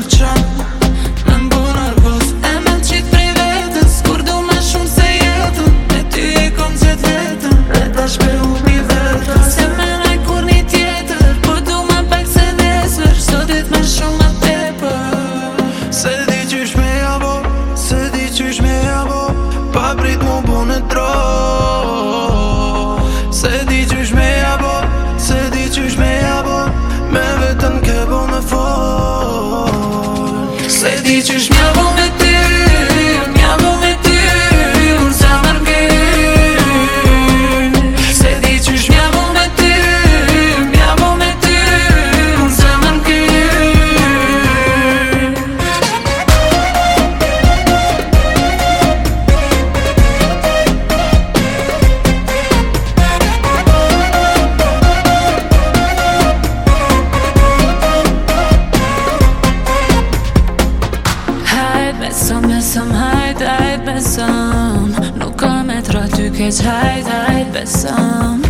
pëlqan Në në E me qitë du shumë se jetën e ty e kom vetën E ta shpe u Se me në kur një tjetër Po du me pak se nesër Sotit me shumë me tepër Se di me jabo Se me Pa prit mu bu tro Se di Se di që No nuk try to catch këtë hajt, but some.